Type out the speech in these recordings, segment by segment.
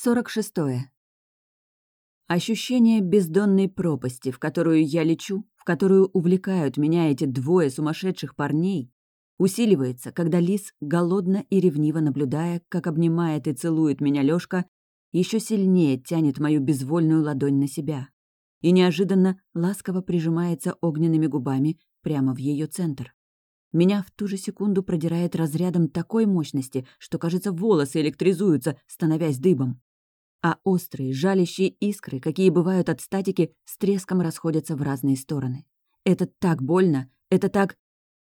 46. Ощущение бездонной пропасти, в которую я лечу, в которую увлекают меня эти двое сумасшедших парней, усиливается, когда лис, голодно и ревниво наблюдая, как обнимает и целует меня Лёшка, еще сильнее тянет мою безвольную ладонь на себя и неожиданно ласково прижимается огненными губами прямо в ее центр. Меня в ту же секунду продирает разрядом такой мощности, что, кажется, волосы электризуются, становясь дыбом а острые, жалящие искры, какие бывают от статики, с треском расходятся в разные стороны. Это так больно, это так...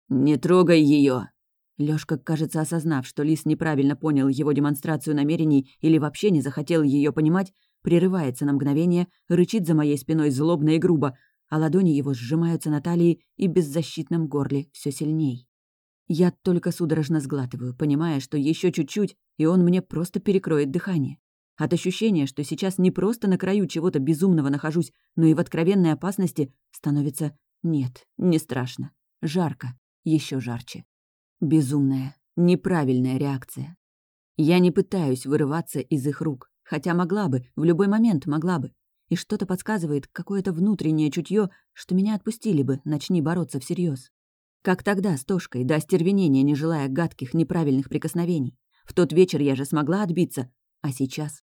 «Не трогай ее! Лёшка, кажется, осознав, что Лис неправильно понял его демонстрацию намерений или вообще не захотел ее понимать, прерывается на мгновение, рычит за моей спиной злобно и грубо, а ладони его сжимаются на талии и беззащитном горле все сильней. Я только судорожно сглатываю, понимая, что еще чуть-чуть, и он мне просто перекроет дыхание. От ощущения, что сейчас не просто на краю чего-то безумного нахожусь, но и в откровенной опасности, становится «нет, не страшно, жарко, еще жарче». Безумная, неправильная реакция. Я не пытаюсь вырываться из их рук, хотя могла бы, в любой момент могла бы. И что-то подсказывает, какое-то внутреннее чутье, что меня отпустили бы, начни бороться всерьез. Как тогда с Тошкой, до остервенения, не желая гадких, неправильных прикосновений. В тот вечер я же смогла отбиться, а сейчас?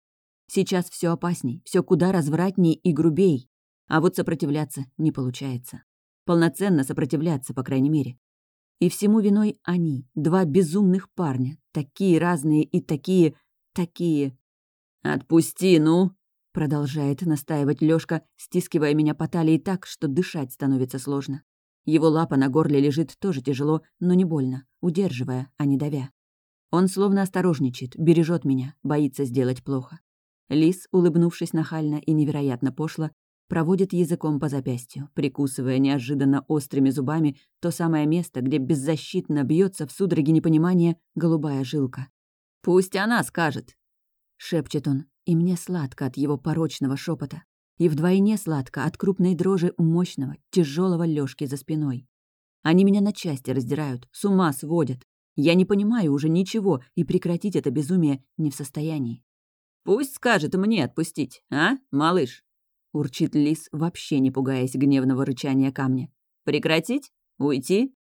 Сейчас все опасней, все куда развратней и грубей. А вот сопротивляться не получается. Полноценно сопротивляться, по крайней мере. И всему виной они, два безумных парня, такие разные и такие, такие... «Отпусти, ну!» — продолжает настаивать Лёшка, стискивая меня по талии так, что дышать становится сложно. Его лапа на горле лежит тоже тяжело, но не больно, удерживая, а не давя. Он словно осторожничает, бережет меня, боится сделать плохо. Лис, улыбнувшись нахально и невероятно пошло, проводит языком по запястью, прикусывая неожиданно острыми зубами то самое место, где беззащитно бьется в судороге непонимания голубая жилка. «Пусть она скажет!» — шепчет он, и мне сладко от его порочного шепота, и вдвойне сладко от крупной дрожи мощного, тяжелого лёжки за спиной. Они меня на части раздирают, с ума сводят. Я не понимаю уже ничего и прекратить это безумие не в состоянии. Пусть скажет мне отпустить, а, малыш?» Урчит лис, вообще не пугаясь гневного рычания камня. «Прекратить? Уйти?»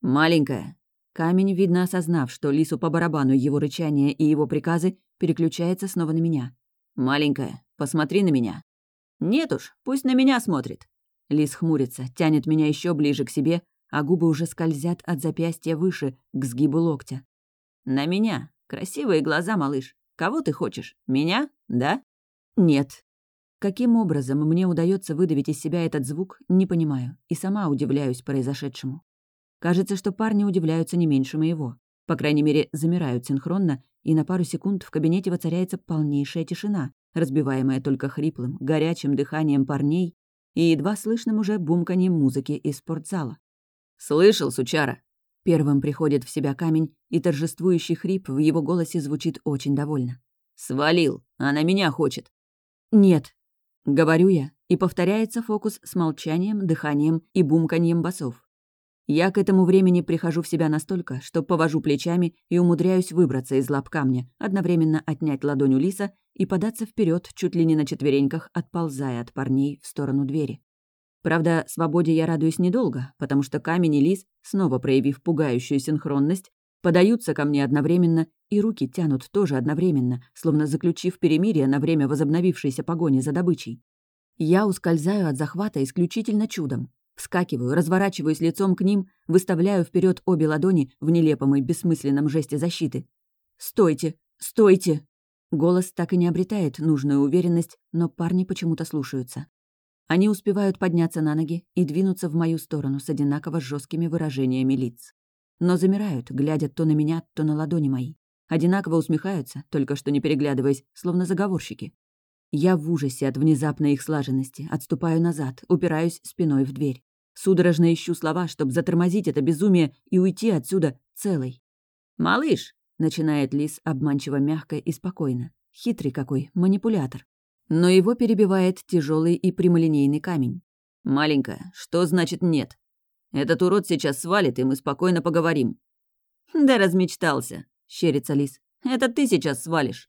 «Маленькая». Камень, видно осознав, что лису по барабану его рычание и его приказы, переключается снова на меня. «Маленькая, посмотри на меня». «Нет уж, пусть на меня смотрит». Лис хмурится, тянет меня еще ближе к себе, а губы уже скользят от запястья выше, к сгибу локтя. «На меня. Красивые глаза, малыш. Кого ты хочешь? Меня? Да? Нет. Каким образом мне удается выдавить из себя этот звук, не понимаю, и сама удивляюсь произошедшему. Кажется, что парни удивляются не меньше моего. По крайней мере, замирают синхронно, и на пару секунд в кабинете воцаряется полнейшая тишина, разбиваемая только хриплым, горячим дыханием парней и едва слышным уже бумканьем музыки из спортзала. «Слышал, сучара?» Первым приходит в себя камень, и торжествующий хрип в его голосе звучит очень довольно. «Свалил! Она меня хочет!» «Нет!» — говорю я, и повторяется фокус с молчанием, дыханием и бумканьем басов. Я к этому времени прихожу в себя настолько, что повожу плечами и умудряюсь выбраться из лап камня, одновременно отнять ладонь у лиса и податься вперед, чуть ли не на четвереньках, отползая от парней в сторону двери. Правда, свободе я радуюсь недолго, потому что камень и лис, снова проявив пугающую синхронность, подаются ко мне одновременно, и руки тянут тоже одновременно, словно заключив перемирие на время возобновившейся погони за добычей. Я ускользаю от захвата исключительно чудом. Вскакиваю, разворачиваюсь лицом к ним, выставляю вперед обе ладони в нелепом и бессмысленном жесте защиты. «Стойте! Стойте!» Голос так и не обретает нужную уверенность, но парни почему-то слушаются. Они успевают подняться на ноги и двинуться в мою сторону с одинаково жесткими выражениями лиц. Но замирают, глядя то на меня, то на ладони мои. Одинаково усмехаются, только что не переглядываясь, словно заговорщики. Я в ужасе от внезапной их слаженности, отступаю назад, упираюсь спиной в дверь. Судорожно ищу слова, чтобы затормозить это безумие и уйти отсюда целой. «Малыш!» — начинает Лис обманчиво мягко и спокойно. Хитрый какой, манипулятор. Но его перебивает тяжелый и прямолинейный камень. «Маленькая, что значит нет? Этот урод сейчас свалит, и мы спокойно поговорим». «Да размечтался», — щерится лис. «Это ты сейчас свалишь».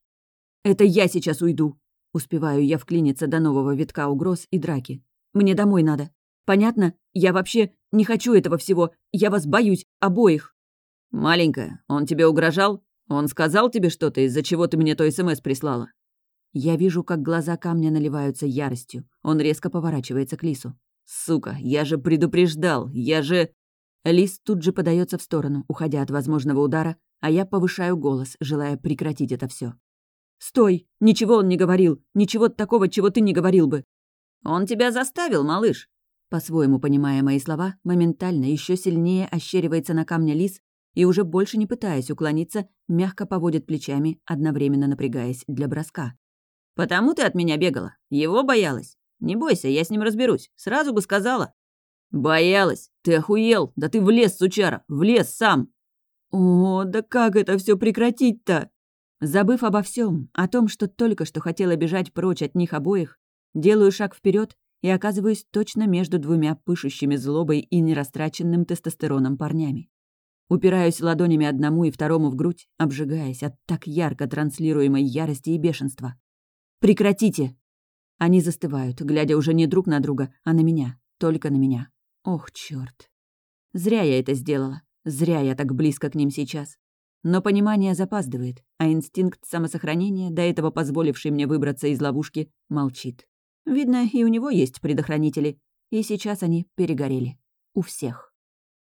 Это я сейчас уйду. Успеваю я вклиниться до нового витка угроз и драки. Мне домой надо. Понятно? Я вообще не хочу этого всего. Я вас боюсь, обоих. Маленькая, он тебе угрожал? Он сказал тебе что-то, из-за чего ты мне то СМС прислала? Я вижу, как глаза камня наливаются яростью. Он резко поворачивается к Лису. «Сука, я же предупреждал! Я же...» Лис тут же подается в сторону, уходя от возможного удара, а я повышаю голос, желая прекратить это все. «Стой! Ничего он не говорил! Ничего такого, чего ты не говорил бы!» «Он тебя заставил, малыш!» По-своему понимая мои слова, моментально еще сильнее ощеривается на камня лис и уже больше не пытаясь уклониться, мягко поводит плечами, одновременно напрягаясь для броска. «Потому ты от меня бегала? Его боялась? Не бойся, я с ним разберусь. Сразу бы сказала». «Боялась? Ты охуел? Да ты влез, сучара! Влез сам!» «О, да как это все прекратить-то?» Забыв обо всем, о том, что только что хотела бежать прочь от них обоих, делаю шаг вперед и оказываюсь точно между двумя пышущими злобой и нерастраченным тестостероном парнями. Упираюсь ладонями одному и второму в грудь, обжигаясь от так ярко транслируемой ярости и бешенства. «Прекратите!» Они застывают, глядя уже не друг на друга, а на меня, только на меня. Ох, чёрт. Зря я это сделала. Зря я так близко к ним сейчас. Но понимание запаздывает, а инстинкт самосохранения, до этого позволивший мне выбраться из ловушки, молчит. Видно, и у него есть предохранители, и сейчас они перегорели. У всех.